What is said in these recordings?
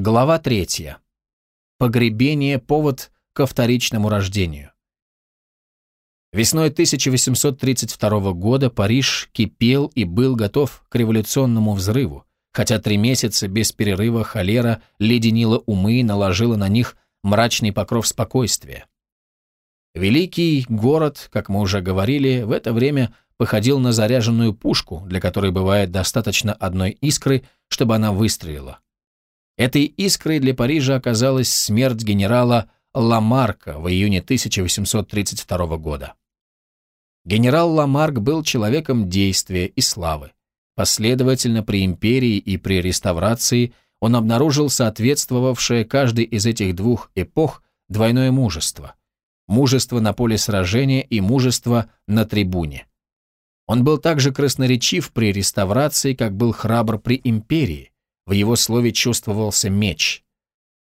Глава третья. Погребение – повод ко вторичному рождению. Весной 1832 года Париж кипел и был готов к революционному взрыву, хотя три месяца без перерыва холера леденила умы и наложила на них мрачный покров спокойствия. Великий город, как мы уже говорили, в это время походил на заряженную пушку, для которой бывает достаточно одной искры, чтобы она выстрелила. Этой искрой для Парижа оказалась смерть генерала Ламарка в июне 1832 года. Генерал Ламарк был человеком действия и славы. Последовательно при империи и при реставрации он обнаружил соответствовавшее каждой из этих двух эпох двойное мужество. Мужество на поле сражения и мужество на трибуне. Он был также красноречив при реставрации, как был храбр при империи. В его слове чувствовался меч.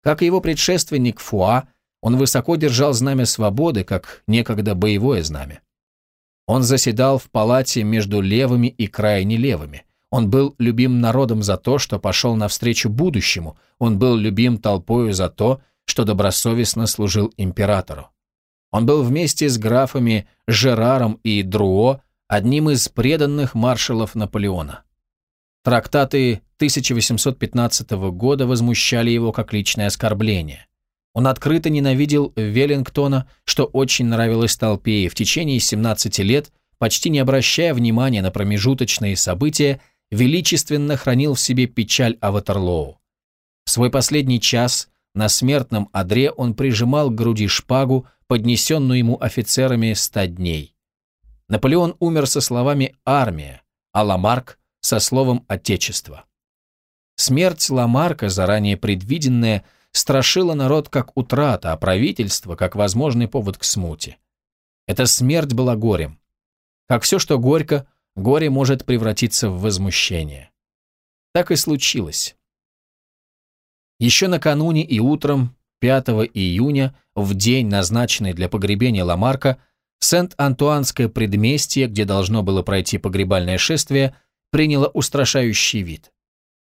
Как его предшественник Фуа, он высоко держал знамя свободы, как некогда боевое знамя. Он заседал в палате между левыми и крайне левыми. Он был любим народом за то, что пошел навстречу будущему. Он был любим толпою за то, что добросовестно служил императору. Он был вместе с графами Жераром и Друо одним из преданных маршалов Наполеона. Трактаты 1815 года возмущали его как личное оскорбление. Он открыто ненавидел Веллингтона, что очень нравилось толпе, и в течение 17 лет, почти не обращая внимания на промежуточные события, величественно хранил в себе печаль о Ватерлоу. В свой последний час на смертном одре он прижимал к груди шпагу, поднесенную ему офицерами ста дней. Наполеон умер со словами «армия», а Ламарк – со словом «отечество». Смерть Ламарка, заранее предвиденная, страшила народ как утрата, а правительство как возможный повод к смуте. Эта смерть была горем. Как все, что горько, горе может превратиться в возмущение. Так и случилось. Еще накануне и утром, 5 июня, в день, назначенный для погребения Ламарка, Сент-Антуанское предместье, где должно было пройти погребальное шествие, приняло устрашающий вид.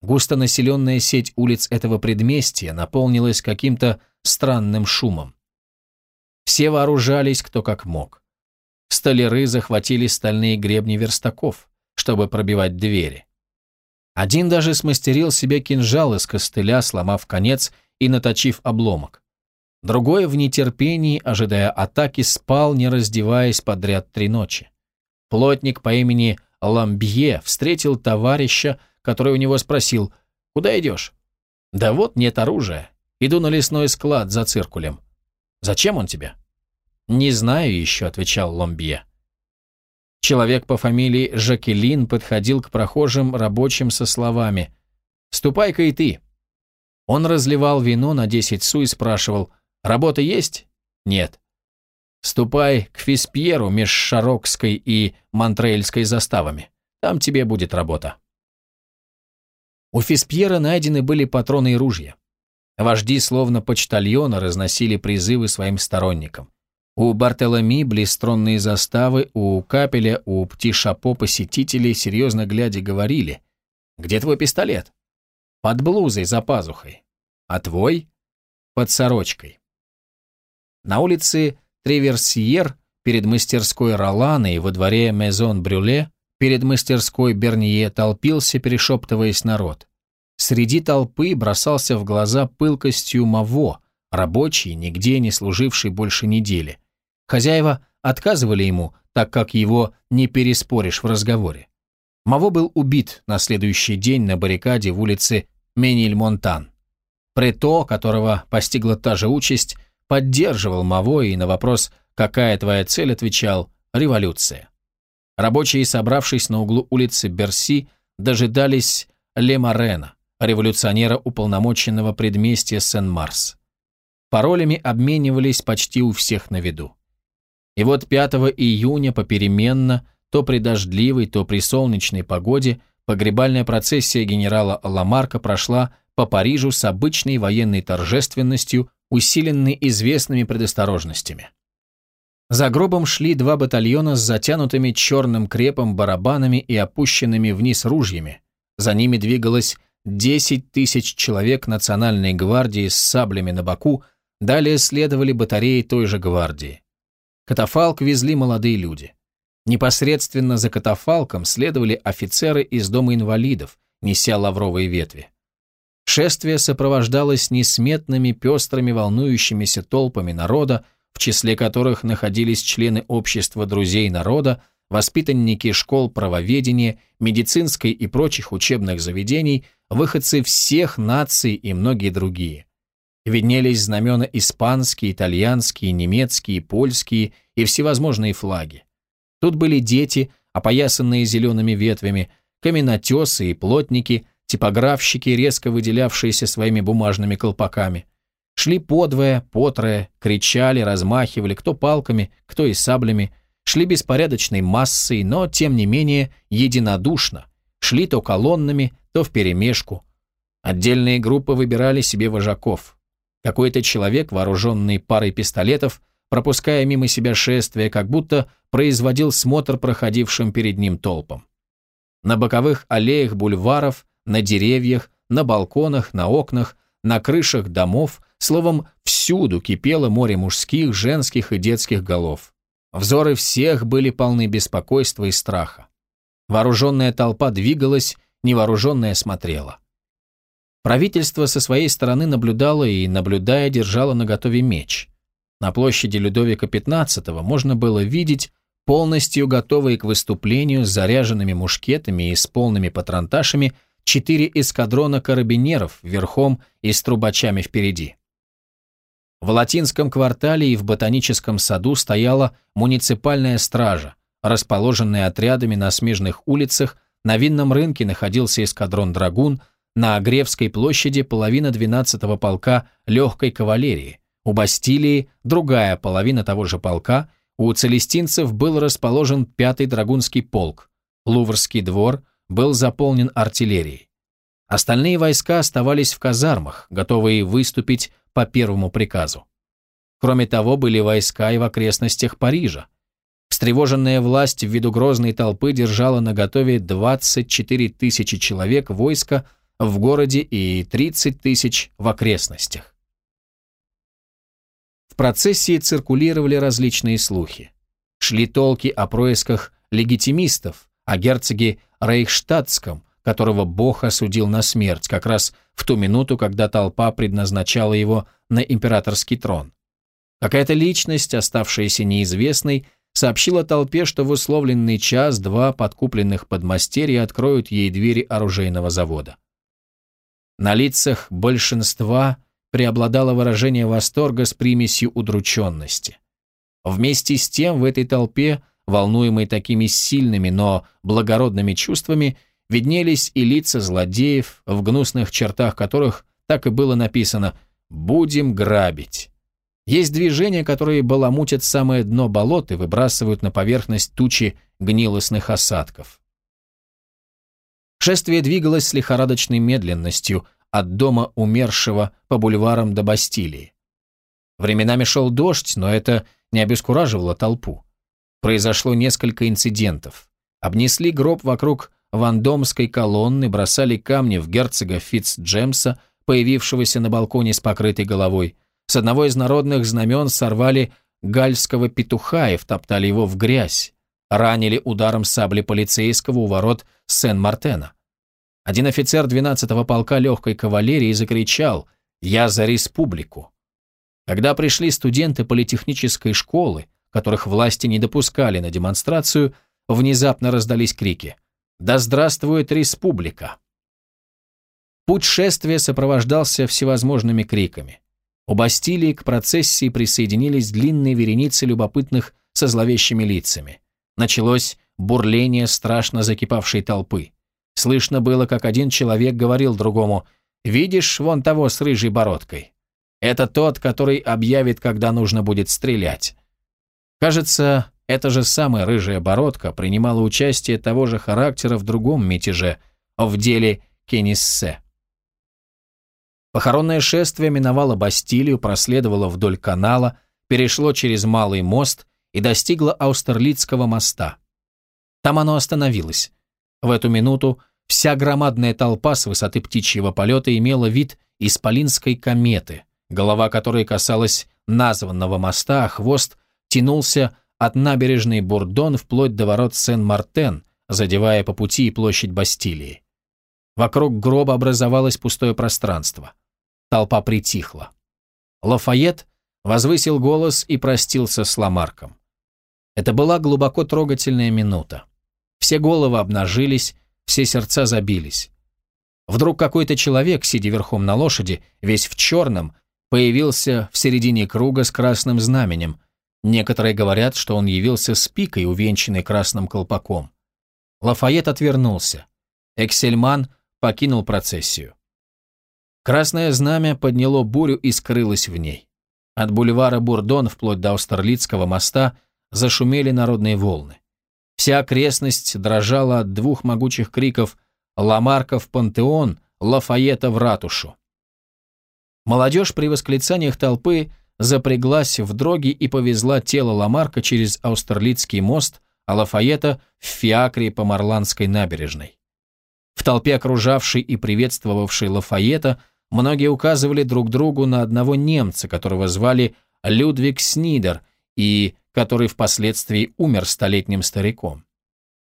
Густонаселенная сеть улиц этого предместья наполнилась каким-то странным шумом. Все вооружались кто как мог. Столяры захватили стальные гребни верстаков, чтобы пробивать двери. Один даже смастерил себе кинжал из костыля, сломав конец и наточив обломок. Другой в нетерпении, ожидая атаки, спал, не раздеваясь подряд три ночи. Плотник по имени Ламбье встретил товарища, который у него спросил «Куда идешь?» «Да вот, нет оружия. Иду на лесной склад за циркулем». «Зачем он тебе?» «Не знаю еще», — отвечал Ламбье. Человек по фамилии Жакелин подходил к прохожим рабочим со словами «Ступай-ка и ты». Он разливал вино на десять су и спрашивал «Работа есть?» «Нет». «Ступай к Фиспьеру меж Шарокской и Монтрейльской заставами. Там тебе будет работа». У Фиспьера найдены были патроны и ружья. Вожди, словно почтальона, разносили призывы своим сторонникам. У Бартоломи блистронные заставы, у Капеля, у Птишапо посетители, серьезно глядя, говорили «Где твой пистолет?» «Под блузой, за пазухой». «А твой?» «Под сорочкой». На улице Треверсьер, перед мастерской Ролана и во дворе Мезон Брюле, перед мастерской Бернье толпился, перешептываясь народ. Среди толпы бросался в глаза пылкостью Маво, рабочий, нигде не служивший больше недели. Хозяева отказывали ему, так как его не переспоришь в разговоре. Маво был убит на следующий день на баррикаде в улице Мениль-Монтан. Прето, которого постигла та же участь, поддерживал Маво и на вопрос «Какая твоя цель?» отвечал «Революция». Рабочие, собравшись на углу улицы Берси, дожидались Лемарена, революционера уполномоченного предместья Сен-Марс. Паролями обменивались почти у всех на виду. И вот 5 июня попеременно, то при дождливой, то при солнечной погоде, погребальная процессия генерала Ламарка прошла по Парижу с обычной военной торжественностью, усиленной известными предосторожностями. За гробом шли два батальона с затянутыми черным крепом барабанами и опущенными вниз ружьями. За ними двигалась 10 тысяч человек Национальной гвардии с саблями на боку, далее следовали батареи той же гвардии. Катафалк везли молодые люди. Непосредственно за катафалком следовали офицеры из Дома инвалидов, неся лавровые ветви. Шествие сопровождалось несметными пестрыми волнующимися толпами народа, в числе которых находились члены общества друзей народа, воспитанники школ правоведения, медицинской и прочих учебных заведений, выходцы всех наций и многие другие. Виднелись знамена испанские, итальянские, немецкие, польские и всевозможные флаги. Тут были дети, опоясанные зелеными ветвями, каменотесы и плотники, типографщики, резко выделявшиеся своими бумажными колпаками. Шли подвое, потрое, кричали, размахивали, кто палками, кто и саблями, шли беспорядочной массой, но, тем не менее, единодушно, шли то колоннами, то вперемешку. Отдельные группы выбирали себе вожаков. Какой-то человек, вооруженный парой пистолетов, пропуская мимо себя шествие, как будто производил смотр проходившим перед ним толпам. На боковых аллеях бульваров, на деревьях, на балконах, на окнах, на крышах домов, словом, всюду кипело море мужских, женских и детских голов. Взоры всех были полны беспокойства и страха. Вооруженная толпа двигалась, невооруженная смотрела. Правительство со своей стороны наблюдало и, наблюдая, держало наготове меч. На площади Людовика XV можно было видеть полностью готовые к выступлению с заряженными мушкетами и с полными патронташами четыре эскадрона карабинеров верхом и с трубачами впереди. В латинском квартале и в ботаническом саду стояла муниципальная стража, расположенная отрядами на смежных улицах, на винном рынке находился эскадрон «Драгун», на Гревской площади половина 12-го полка легкой кавалерии, у Бастилии другая половина того же полка, у целестинцев был расположен 5-й драгунский полк, Луврский двор был заполнен артиллерией. Остальные войска оставались в казармах, готовые выступить по первому приказу. Кроме того, были войска и в окрестностях Парижа. Встревоженная власть ввиду грозной толпы держала на готове 24 тысячи человек войска в городе и 30 тысяч в окрестностях. В процессии циркулировали различные слухи. Шли толки о происках легитимистов, о герцоге Рейхштадтском, которого Бог осудил на смерть как раз в ту минуту, когда толпа предназначала его на императорский трон. Какая-то личность, оставшаяся неизвестной, сообщила толпе, что в условленный час два подкупленных подмастерья откроют ей двери оружейного завода. На лицах большинства преобладало выражение восторга с примесью удрученности. Вместе с тем в этой толпе, волнуемой такими сильными, но благородными чувствами, виднелись и лица злодеев, в гнусных чертах которых так и было написано «Будем грабить». Есть движения, которые баламутят самое дно болот и выбрасывают на поверхность тучи гнилостных осадков. Шествие двигалось с лихорадочной медленностью от дома умершего по бульварам до Бастилии. Временами шел дождь, но это не обескураживало толпу. Произошло несколько инцидентов. Обнесли гроб вокруг вандомской колонны, бросали камни в герцога Фитц-Джемса, появившегося на балконе с покрытой головой. С одного из народных знамен сорвали гальского петуха и втоптали его в грязь. Ранили ударом сабли полицейского у ворот Сен-Мартена. Один офицер 12-го полка легкой кавалерии закричал «Я за республику». Когда пришли студенты политехнической школы, которых власти не допускали на демонстрацию, внезапно раздались крики «Да здравствует республика!». Путь шествия сопровождался всевозможными криками. У Бастилии к процессии присоединились длинные вереницы любопытных со зловещими лицами. Началось бурление страшно закипавшей толпы. Слышно было, как один человек говорил другому «Видишь вон того с рыжей бородкой? Это тот, который объявит, когда нужно будет стрелять». Кажется, эта же самая рыжая бородка принимала участие того же характера в другом мятеже, в деле Кениссе. Похоронное шествие миновало Бастилию, проследовало вдоль канала, перешло через Малый мост и достигло Аустерлицкого моста. Там оно остановилось. В эту минуту вся громадная толпа с высоты птичьего полета имела вид исполинской кометы, голова которой касалась названного моста, а хвост тянулся от набережной Бурдон вплоть до ворот Сен-Мартен, задевая по пути площадь Бастилии. Вокруг гроба образовалось пустое пространство. Толпа притихла. Лафайет возвысил голос и простился с Ламарком. Это была глубоко трогательная минута. Все головы обнажились, все сердца забились. Вдруг какой-то человек, сидя верхом на лошади, весь в черном, появился в середине круга с красным знаменем. Некоторые говорят, что он явился с пикой, увенчанной красным колпаком. Лафайет отвернулся. Эксельман покинул процессию. Красное знамя подняло бурю и скрылось в ней. От бульвара Бурдон вплоть до Аустерлицкого моста зашумели народные волны. Вся окрестность дрожала от двух могучих криков «Ламарка в пантеон», «Лафайета в ратушу». Молодежь при восклицаниях толпы запряглась в дроги и повезла тело Ламарка через Аустерлицкий мост, а Лафайета в фиакре по Марланской набережной. В толпе окружавшей и приветствовавшей Лафайета многие указывали друг другу на одного немца, которого звали Людвиг Снидер и который впоследствии умер столетним стариком.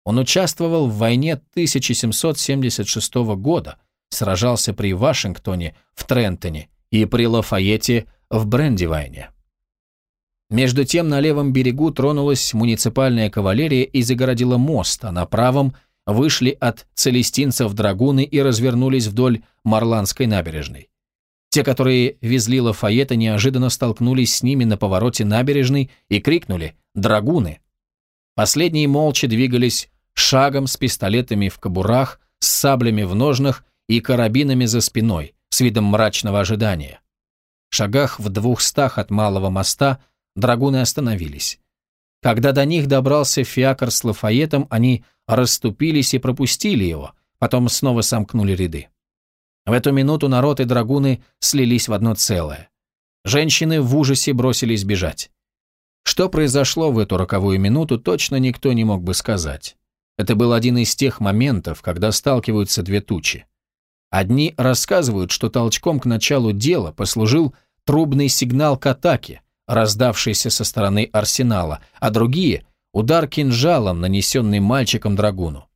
Он участвовал в войне 1776 года, сражался при Вашингтоне, в Трентоне и при Лафайете в Брендивайне. Между тем на левом берегу тронулась муниципальная кавалерия и загородила мост, а на правом вышли от целестинцев драгуны и развернулись вдоль Марланской набережной. Те, которые везли Лафайета, неожиданно столкнулись с ними на повороте набережной и крикнули «Драгуны!». Последние молча двигались шагом с пистолетами в кобурах, с саблями в ножнах и карабинами за спиной, с видом мрачного ожидания. Шагах в двухстах от малого моста драгуны остановились. Когда до них добрался фиакр с Лафаетом, они расступились и пропустили его, потом снова сомкнули ряды. В эту минуту народ и драгуны слились в одно целое. Женщины в ужасе бросились бежать. Что произошло в эту роковую минуту, точно никто не мог бы сказать. Это был один из тех моментов, когда сталкиваются две тучи. Одни рассказывают, что толчком к началу дела послужил трубный сигнал к атаке, раздавшийся со стороны арсенала, а другие – удар кинжалом, нанесенный мальчиком драгуну.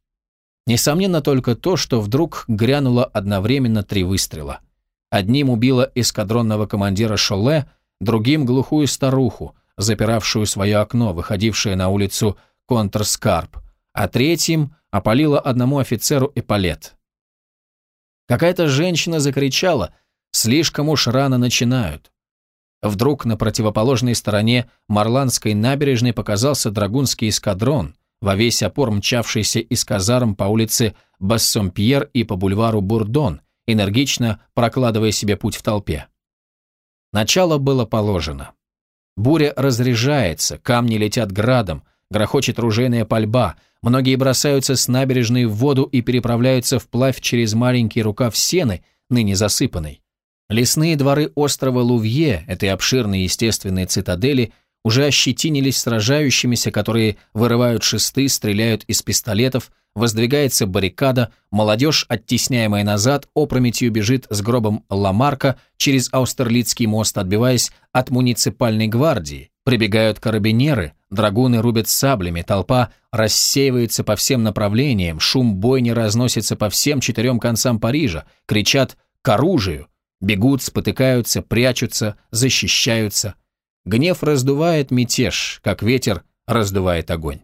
Несомненно только то, что вдруг грянуло одновременно три выстрела. Одним убило эскадронного командира Шоле, другим – глухую старуху, запиравшую свое окно, выходившее на улицу Контрскарп, а третьим опалило одному офицеру эполет. Какая-то женщина закричала «Слишком уж рано начинают». Вдруг на противоположной стороне Марланской набережной показался драгунский эскадрон – во весь опор мчавшийся из казарм по улице Бассомпьер и по бульвару Бурдон, энергично прокладывая себе путь в толпе. Начало было положено. Буря разряжается, камни летят градом, грохочет ружейная пальба, многие бросаются с набережной в воду и переправляются вплавь через маленький рукав сены, ныне засыпанный. Лесные дворы острова Лувье, этой обширной естественной цитадели, уже ощетинились сражающимися, которые вырывают шесты, стреляют из пистолетов, воздвигается баррикада, молодежь, оттесняемая назад, опрометью бежит с гробом Ламарка через Аустерлицкий мост, отбиваясь от муниципальной гвардии. Прибегают карабинеры, драгуны рубят саблями, толпа рассеивается по всем направлениям, шум бойни разносится по всем четырем концам Парижа, кричат «к оружию!», бегут, спотыкаются, прячутся, защищаются – Гнев раздувает мятеж, как ветер раздувает огонь.